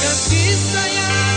Cantiçaiada